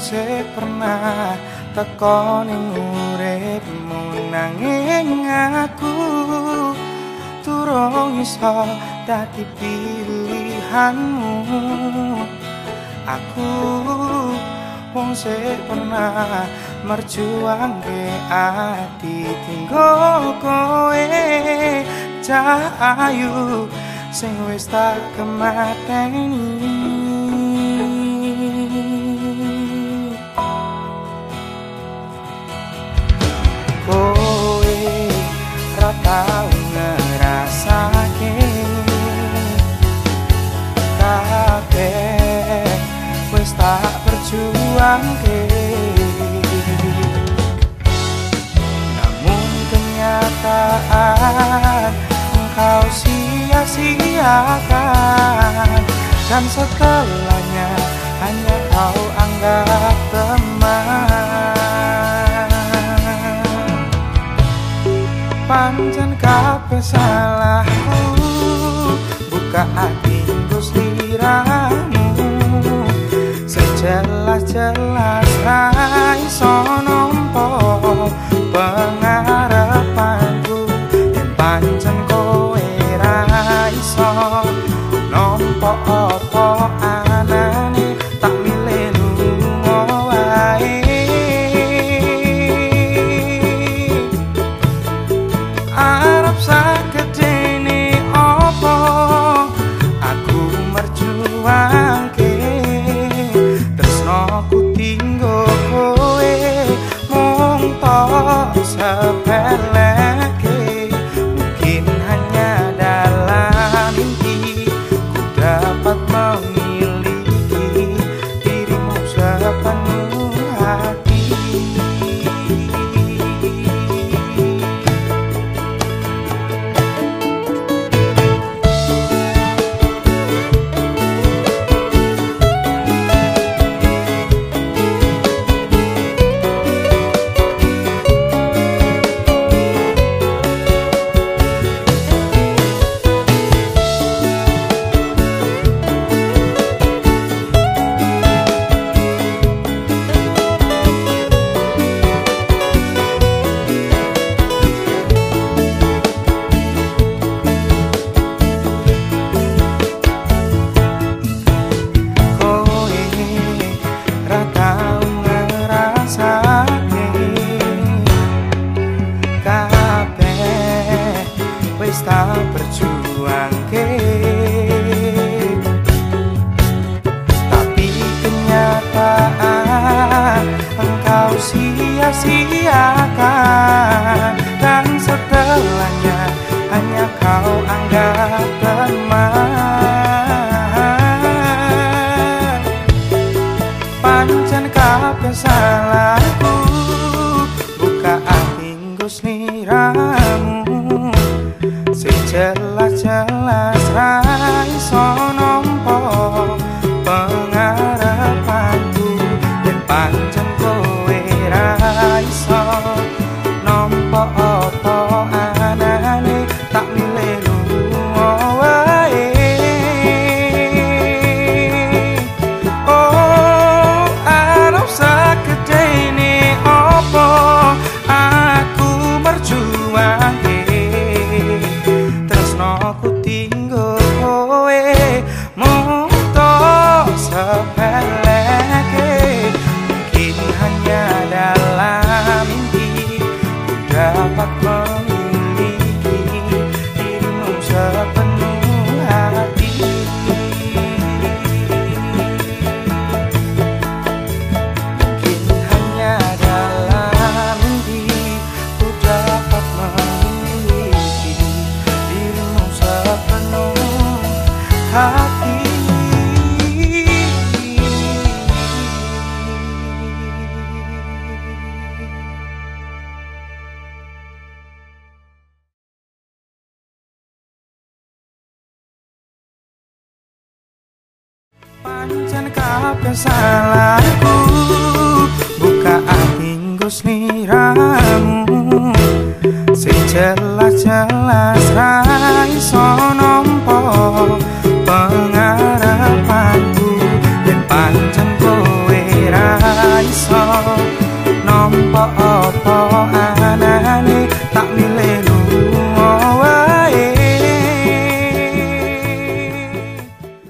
sik pernah teko ning uripmu nanging aku turung iso dadi pilihanmu. Aku wong sik pernah merjuang ke ati tinggo kowe cahayu sing wis tak kemateni sia-siakan dan setelahnya hanya kau anggap teman. Pancen kabeh salahku and perjuangke tapi kenyataan engkau sia-siakan. Dan setelahnya hanya kau anggap teman pancen kabeh salahku buka ati sliramu sejelas-jelas pancen kabeh salahku buka ati gusti ramu sing jelas jelas raiso nompo pengharapanku yen pancen kowe raiso nompo apa.